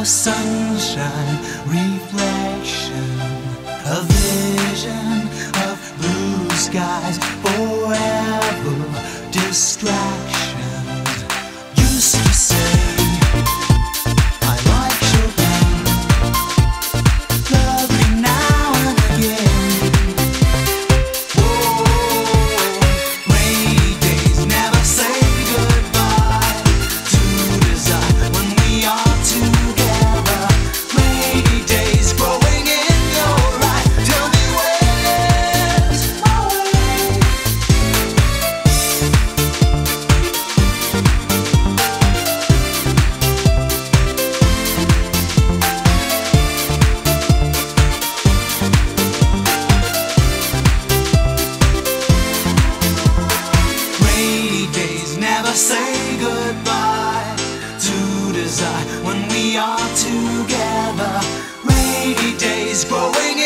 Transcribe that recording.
a sunshine reflection, a vision of blue skies forever distractions. Used to say. Say goodbye to desire when we are together. Rainy days growing